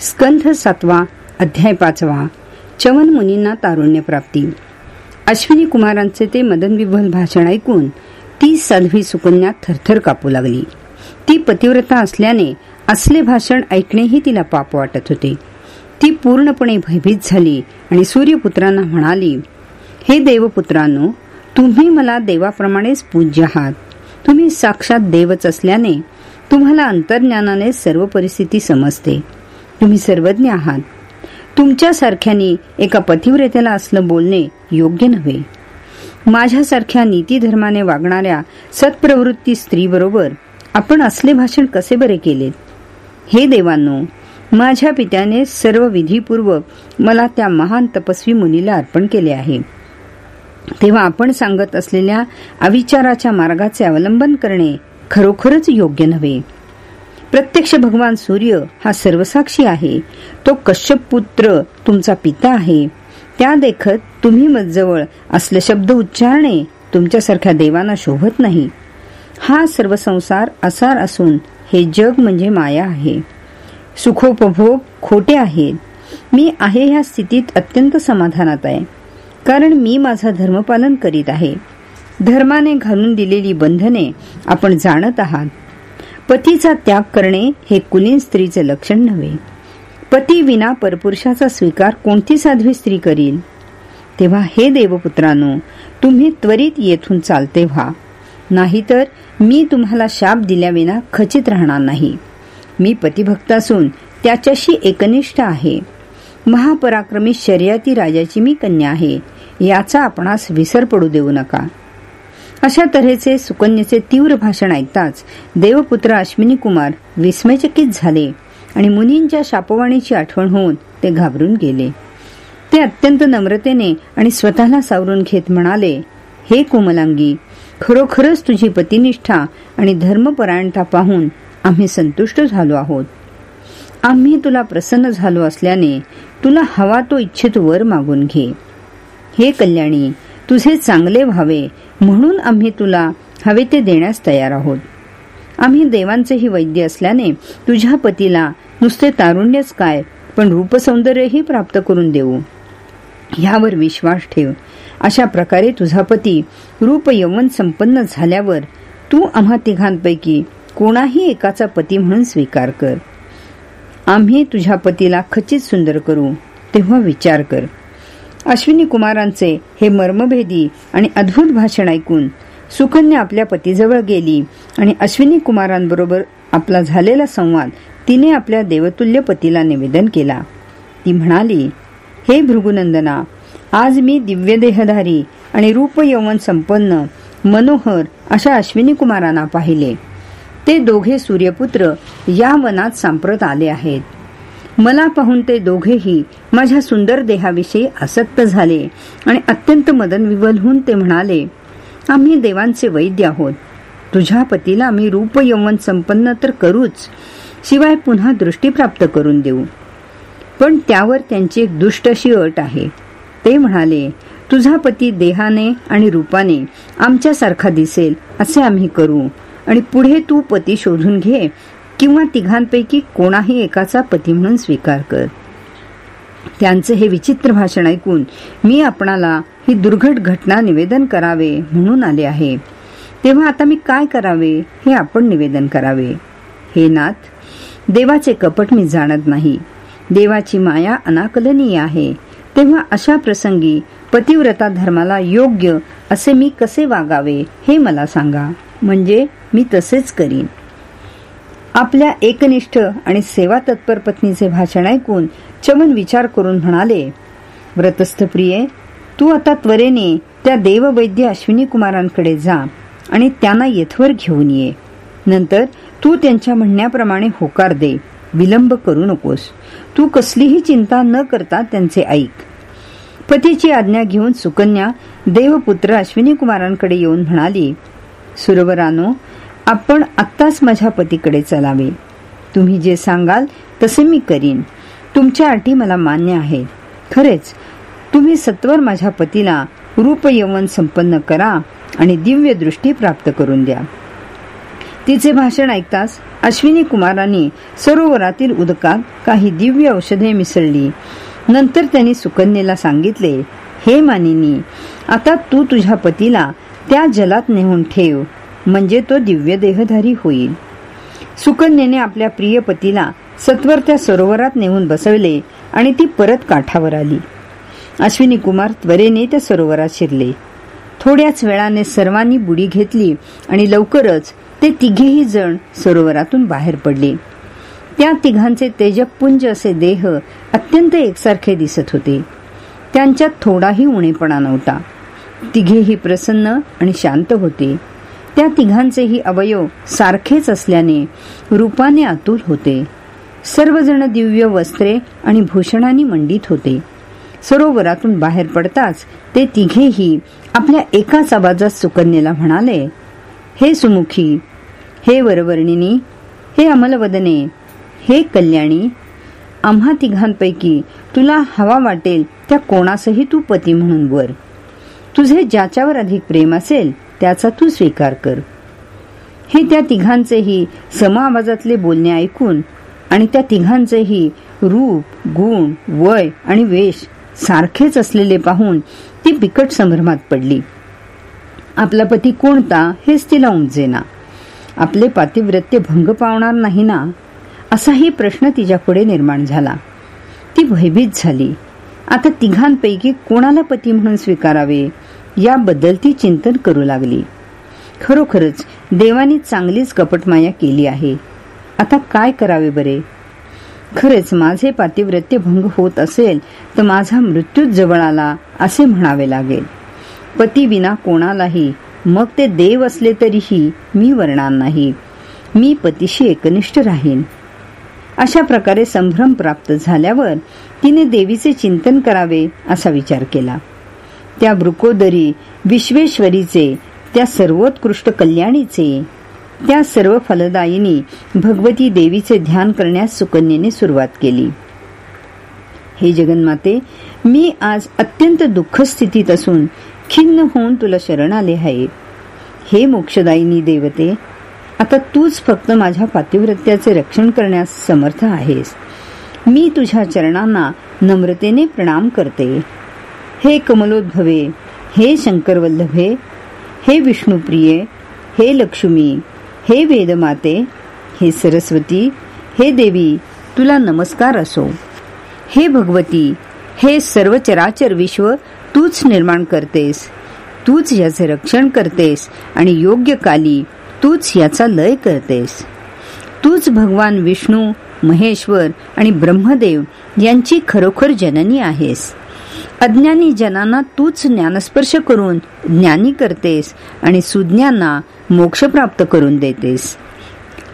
स्कंध सातवा अध्याय पाचवा चवन मुनींना तारुण्य प्राप्ती. अश्विनी कुमारांचे ते मदनविभल भाषण ऐकून ती साध्वी सुकन्या थरथर कापू लागली. ती पतिव्रता असल्याने असले भाषण ऐकणेही तिला पाप वाटत होते. ती पूर्णपणे भयभीत झाली आणि सूर्यपुत्रांना म्हणाली हे देवपुत्रांनो तुम्ही मला देवाप्रमाणेच पूज्य आहात. तुम्ही साक्षात देवच असल्याने तुम्हाला अंतर्ज्ञानाने सर्व परिस्थिती समजते. तुम्ही सर्वज्ञ आहात. तुमच्यासारख्यानी एका पतिव्रतेला असलं बोलणे योग्य नव्हे. माझ्यासारख्या नीतीधर्माने वागणाऱ्या सत्प्रवृत्ती स्त्रीबरोबर आपण असले भाषण कसे बरे केले हे देवांनो माझ्या पित्याने सर्व विधीपूर्वक मला त्या महान तपस्वी मुनीला अर्पण केले आहे. तेव्हा आपण सांगत असलेल्या अविचाराच्या मार्गाचे अवलंबन करणे खरोखरच योग्य नव्हे. प्रत्यक्ष भगवान सूर्य हा सर्वसाक्षी आहे. तो कश्यप पुत्र तुमचा पिता आहे. त्या देखत तुम्ही मजवळ असले शब्द उच्चारणे तुमच्यासारख्या देवांना शोभत नाही. हा सर्व संसार असार असून हे जग म्हणजे माया आहे. सुखोपभोग खोटे आहेत. मी आहे ह्या स्थितीत अत्यंत समाधानात आहे. कारण मी माझा धर्मपालन करीत आहे. धर्माने घालून दिलेली बंधने आपण जाणत आहात. पतीचा त्याग करणे हे कुलीन स्त्रीचे लक्षण नव्हे. पती विना परपुरुषाचा स्वीकार कोणती साध्वी स्त्री करील? तेव्हा हे देवपुत्रांनो तुम्ही त्वरित येथून चालते व्हा. नाहीतर मी तुम्हाला शाप दिल्याविना खचित राहणार नाही. मी पतिभक्त असून त्याच्याशी एकनिष्ठ आहे. महापराक्रमी शर्यती राजाची मी कन्या आहे. याचा आपणास विसर पडू देऊ नका. अशा तऱ्हेचे सुकन्येचे तीव्र भाषण ऐकताच देवपुत्र अश्विनी कुमार विस्मयचकित झाले आणि मुनींच्या शापवाणीची आठवण होऊन ते घाबरून गेले. ते अत्यंत नम्रतेने आणि स्वतःला सावरून घेत म्हणाले हे कोमलांगी खरोखरच तुझी पतिनिष्ठा आणि धर्मपरायणता पाहून आम्ही संतुष्ट झालो आहोत. आम्ही तुला प्रसन्न झालो असल्याने तुला हवा तो इच्छित वर मागून घे. हे कल्याणी तुझे चांगले व्हावे म्हणून आम्ही तुला हवे ते देण्यास तयार आहोत. आम्ही देवांचेही वैद्य असल्याने तुझ्या पतीला नुसते तारुण्यच काय पण रूपसौंदर्यही प्राप्त करून देऊ. ह्यावर विश्वास ठेव. अशा प्रकारे तुझा पती रूप यवन संपन्न झाल्यावर तू आम्हा तिघांपैकी कोणाही एकाचा पती म्हणून स्वीकार कर. आम्ही तुझ्या पतीला खचित सुंदर करू तेव्हा विचार कर. अश्विनी कुमारांचे हे मर्मभेदी आणि अद्भुत भाषण ऐकून सुकन्या आपल्या पतीजवळ गेली आणि अश्विनी कुमारांबरोबर आपला झालेला संवाद तिने आपल्या देवतुल्य पतीला निवेदन केला. ती म्हणाली हे भृगुनंदना आज मी दिव्य देहधारी आणि रूप यवन संपन्न मनोहर अशा अश्विनी कुमारांना पाहिले. ते दोघे सूर्यपुत्र या वनात सांप्रत आले आहेत. मला पाहून ते दोघेही माझ्या सुंदर देहाविषयी आसक्त झाले आणि अत्यंत मदन विवलहून होऊन ते म्हणाले आम्ही देवांचे वैद्य आहोत. तुझ्या पतीला आम्ही रूप यवन संपन्न तर करूच शिवाय पुन्हा दृष्टी प्राप्त करून देऊ. पण त्यावर त्यांची एक दुष्ट अशी अट आहे. ते म्हणाले तुझा पती देहाने आणि रूपाने आमच्यासारखा दिसेल असे आम्ही करू. आणि पुढे तू पती शोधून घे किंवा तिघांपैकी कोणाही एकाचा पती म्हणून स्वीकार कर. त्यांचे हे विचित्र भाषण ऐकून मी आपणाला ही दुर्घट घटना निवेदन करावे म्हणून आले आहे. तेव्हा आता मी काय करावे हे आपण निवेदन करावे. हे नाथ देवाचे कपट मी जाणत नाही. देवाची माया अनाकलनीय आहे. तेव्हा अशा प्रसंगी पतिव्रता धर्माला योग्य असे मी कसे वागावे हे मला सांगा. म्हणजे मी तसेच करीन. आपल्या एकनिष्ठ आणि सेवा तत्पर पत्नीचे भाषण ऐकून चमन विचार करून म्हणाले व्रतस्थ प्रिये तू आता त्वरेने त्या देववैद्य अश्विनी कुमारांकडे जा आणि त्यांना येथवर घेऊन ये. नंतर तू त्यांच्या म्हणण्याप्रमाणे होकार दे विलंब करू नकोस. तू कसलीही चिंता न करता त्यांचे ऐक. पतीची आज्ञा घेऊन सुकन्या देवपुत्र अश्विनी कुमारांकडे येऊन म्हणाली सुरवरानो आपण आत्ताच माझ्या पतीकडे चलावे. तुम्ही जे सांगाल तसे मी करीन. तुमच्या अटी मला मान्य आहे. खरेच तुम्ही सत्वर माझ्या पतीला रूपयवन संपन्न करा आणि दिव्य दृष्टी प्राप्त करून द्या. तिचे भाषण ऐकताच अश्विनी कुमारांनी सरोवरातील उदकात काही दिव्य औषधे मिसळली. नंतर त्यांनी सुकन्येला सांगितले हे मानिनी आता तू तुझ्या पतीला त्या जलात नेऊन ठेव. म्हणजे तो दिव्य देहधारी होईल. सुकन्येने आपल्या प्रिय पतीला सत्वर त्या सरोवरात नेऊन बसवले आणि ती परत काठावर आली. अश्विनी कुमार त्वरेने त्या सरोवरात शिरले. थोड्याच वेळाने सर्वांनी बुडी घेतली आणि लवकरच ते तिघेही जण सरोवरातून बाहेर पडले. त्या तिघांचे तेजपुंज असे देह अत्यंत एकसारखे दिसत होते. त्यांच्यात थोडाही उणेपणा नव्हता. तिघेही प्रसन्न आणि शांत होते. त्या तिघांचेही अवयव सारखेच असल्याने रूपाने अतुल होते. सर्वजण दिव्य वस्त्रे आणि भूषणांनी मंडित होते. सरोवरातून बाहेर पडताच ते तिघेही आपल्या एकाच आवाजात सुकन्येला म्हणाले हे सुमुखी हे वरवर्णिनी हे अमलवदने हे कल्याणी आम्हा तिघांपैकी तुला हवा वाटेल त्या कोणासही तू पती म्हणून वर. तुझे ज्याच्यावर अधिक प्रेम असेल त्याचा तू स्वीकार कर. हे त्या तिघांचेही सम आवाजातले बोलणे ऐकून आणि त्या तिघांचेही रूप गुण वय आणि वेश सारखेच असलेले पाहून ती बिकट संभ्रमात पडली. आपला पती कोणता हेच तिला उमजेना आपले पातिव्रत्य भंग पावणार नाही ना? असाही प्रश्न तिच्यापुढे निर्माण झाला. ती भयभीत झाली. आता तिघांपैकी कोणाला पती म्हणून स्वीकारावे? याबद्दल ती चिंतन करू लागली. खरोखरच देवानी चांगलीच कपटमाया केली आहे. आता काय करावे बरे? खरेच माझे पातिव्रत्य भंग होत असेल तर माझा मृत्यूच जवळ आला असे म्हणावे लागेल. पती विना कोणालाही मग ते देव असले तरीही मी वरणार नाही. मी पतीशी एकनिष्ठ राहीन. अशा प्रकारे संभ्रम प्राप्त झाल्यावर तिने देवीचे चिंतन करावे असा विचार केला. त्या वृकोदरी विश्वेश्वरीचे त्या सर्वोत्कृष्ट कल्याणीचे. त्या सर्व फलदायिनी भगवती देवीचे ध्यान करण्यास सुकन्येने सुरुवात केली. हे जगन्माते मी आज अत्यंत दुःख स्थितीत असून खिन्न होऊन तुला शरण आले आहे. हे मोक्षदायिनी देवते आता तूच फक्त माझ्या पातिव्रत्याचे रक्षण करण्यास समर्थ आहेस. मी तुझ्या चरणांना नम्रतेने प्रणाम करते. हे कमलोद्भवे हे शंकरवल्लभे हे विष्णुप्रिये हे लक्ष्मी हे वेदमाते हे सरस्वती हे देवी तुला नमस्कार असो. हे भगवती हे सर्व चराचर विश्व तूच निर्माण करतेस तूच याचे रक्षण करतेस आणि योग्य काली तूच याचा लय करतेस. तूच भगवान विष्णू महेश्वर आणि ब्रह्मदेव यांची खरोखर जननी आहेस. अज्ञानी जनांना तूच ज्ञानस्पर्श करून ज्ञानी करतेस आणि सुज्ञांना मोक्ष प्राप्त करून देतेस.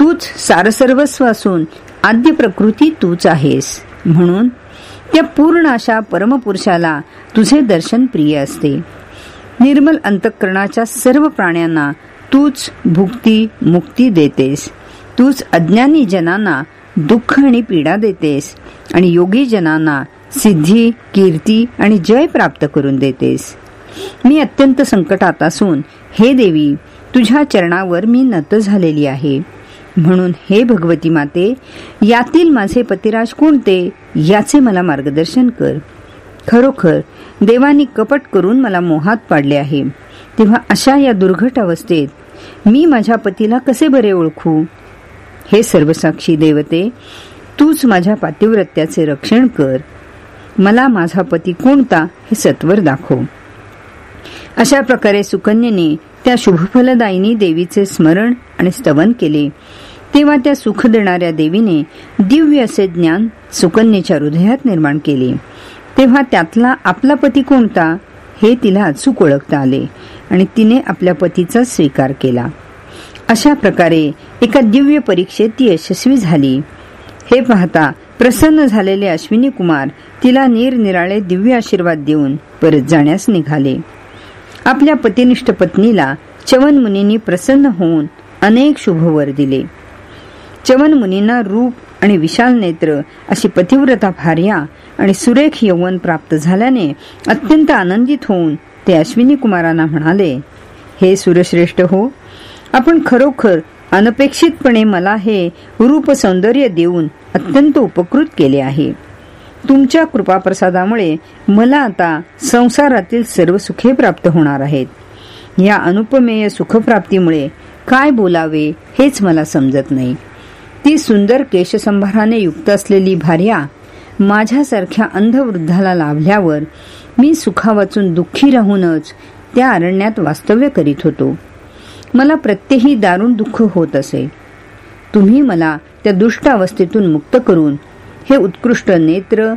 तूच सारसर्वस्व असून आद्य प्रकृती तूच आहेस. म्हणून त्या पूर्ण अशा परमपुरुषाला तुझे दर्शन प्रिय असते. निर्मल अंतःकरणाच्या सर्व प्राण्यांना तूच भुक्ती मुक्ती देतेस. तूच अज्ञानी जनांना दुःख आणि पीडा देतेस आणि योगी जनांना सिद्धी कीर्ती आणि जय प्राप्त करून देतेस. मी अत्यंत संकटात असून हे देवी तुझ्या चरणावर मी नत झालेली आहे. म्हणून हे भगवती माते यातील माझे पतिराज कोणते याचे मला मार्गदर्शन कर. खरोखर देवानी कपट करून मला मोहात पाडले आहे. तेव्हा अशा या दुर्घट अवस्थेत मी माझ्या पतीला कसे बरे ओळखू? हे सर्वसाक्षी देवते तूच माझ्या पातिव्रत्याचे रक्षण कर. मला माझा पती कोणता हे सत्वर दाखव. अशा प्रकारे सुकन्येने त्या शुभफलदायिनी देवीचे स्मरण आणि स्तवन केले. तेव्हा त्या सुख देणाऱ्या देवीने दिव्य असे ज्ञान सुकन्येच्या हृदयात निर्माण केले. तेव्हा त्यातला आपला पती कोणता हे तिला अचूक ओळखता आले आणि तिने आपल्या पतीचा स्वीकार केला. अशा प्रकारे एका दिव्य परीक्षेत ती यशस्वी झाली. हे पाहता प्रसन्न झालेले अश्विनी कुमार तिला निरनिराळे दिव्य आशीर्वाद देऊन परत जाण्यास निघाले. आपल्या पतिनिष्ठ पत्नीला चवन मुनींनी प्रसन्न होऊन अनेक शुभवर दिले. चवन मुनींना रूप आणि विशाल नेत्र अशी पतिव्रता भार्या आणि सुरेख यौवन प्राप्त झाल्याने अत्यंत आनंदित होऊन ते अश्विनी कुमारांना म्हणाले हे सुरश्रेष्ठ हो आपण खरोखर अनपेक्षितपणे मला हे रूप सौंदर्य देऊन अत्यंत उपकृत केले आहे. तुमच्या कृपाप्रसादामुळे मला आता संसारातील सर्व सुखे प्राप्त होणार आहेत. या अनुपमेय सुखप्राप्तीमुळे काय बोलावे हेच मला समजत नाही. ती सुंदर केशसंभाराने युक्त असलेली भार्या माझ्यासारख्या अंधवृद्धाला लाभल्यावर मी सुखा वाचून दुःखी राहूनच त्या अरण्यात वास्तव्य करीत होतो. मला प्रत्येही दारुण दुःख होत असे. तुम्ही मला त्या दुष्ट अवस्थेतून मुक्त करून हे उत्कृष्ट नेत्र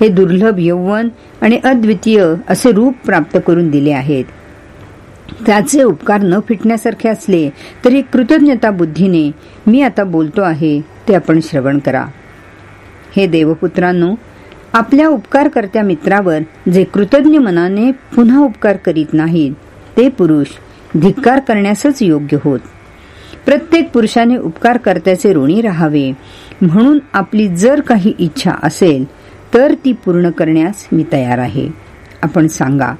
हे दुर्लभ यौवन आणि अद्वितीय असे रूप प्राप्त करून दिले आहेत. त्याचे उपकार न फिटण्यासारखे असले तरी कृतज्ञता बुद्धीने मी आता बोलतो आहे ते आपण श्रवण करा. हे देवपुत्रांनो आपल्या उपकारकर्त्या मित्रावर जे कृतज्ञ मनाने पुन्हा उपकार करीत नाहीत ते पुरुष धिक्कार करण्यासच योग्य होत. प्रत्येक पुरुषाने उपकारकर्त्याचे ऋणी राहावे. म्हणून आपली जर काही इच्छा असेल तर ती पूर्ण करण्यास मी तयार आहे. आपण सांगा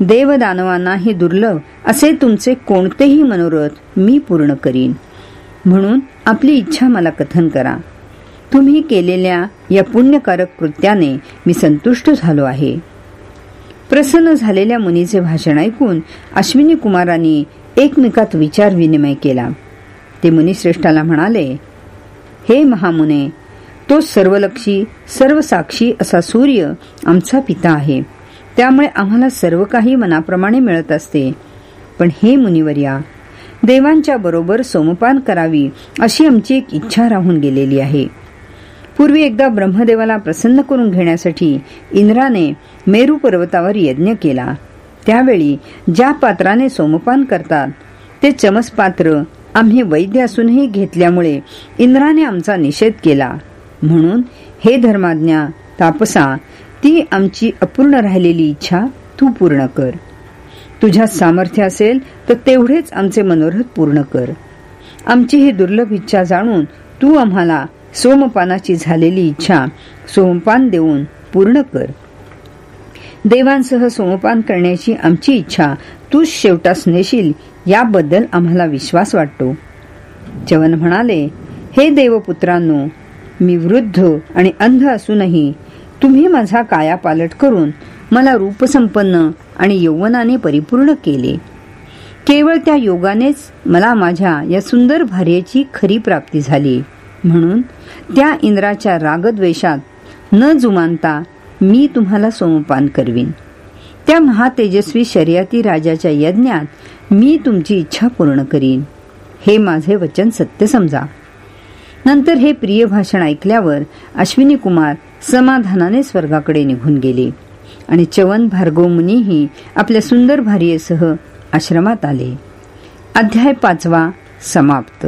देवदानवांना हे दुर्लभ असे तुमचे कोणतेही मनोरथ मी पूर्ण करीन. म्हणून आपली इच्छा मला कथन करा. तुम्ही केलेल्या या पुण्यकारक कृत्याने मी संतुष्ट झालो आहे. प्रसन्न झालेल्या मुनीचे भाषण ऐकून अश्विनी कुमारांनी एकमेकात विचार विनिमय केला. ते मुनिश्रेष्ठाला म्हणाले हे महामुने तो सर्वलक्षी सर्वसाक्षी असा सूर्य आमचा पिता आहे. त्यामुळे आम्हाला सर्व काही मनाप्रमाणे मिळत असते. पण हे मुनिवर्या देवांच्या बरोबर सोमपान करावी अशी आमची एक इच्छा राहून गेलेली आहे. पूर्वी एकदा ब्रह्मदेवाला प्रसन्न करून घेण्यासाठी इंद्राने मेरू पर्वतावर यज्ञ केला. त्यावेळी ज्या पात्राने सोमपान करतात ते चमस पात्र आम्ही वैद्य असूनही घेतल्यामुळे इंद्राने आमचा निषेध केला. म्हणून हे धर्माज्ञा तापसा ती आमची अपूर्ण राहिलेली इच्छा तू पूर्ण कर. तुझ्यात सामर्थ्य असेल तर तेवढेच आमचे मनोरथ पूर्ण कर. आमची ही दुर्लभ इच्छा जाणून तू आम्हाला सोमपानाची झालेली इच्छा सोमपान देऊन पूर्ण कर. देवांसह सोमपान करण्याची आमची इच्छा तू शेवटास नेशील याबद्दल आम्हाला विश्वास वाटतो. चवन म्हणाले हे देवपुत्रांनो मी वृद्ध आणि अंध असूनही तुम्ही माझा कायापालट करून मला रूपसंपन्न आणि यौवनाने परिपूर्ण केले. केवळ त्या योगानेच मला माझ्या या सुंदर भार्याची खरी प्राप्ती झाली. म्हणून त्या इंद्राच्या रागद्वेषात न जुमानता मी तुम्हाला सोमपान करवीन. त्या महातेजस्वी शर्यती राजाच्या यज्ञात मी तुमची इच्छा पूर्ण करीन. हे माझे वचन सत्य समजा. नंतर हे प्रिय भाषण ऐकल्यावर अश्विनी कुमार समाधानाने स्वर्गाकडे निघून गेले आणि चवन भार्गव मुनीही आपल्या सुंदर भार्येसह आश्रमात आले. अध्याय पाचवा समाप्त.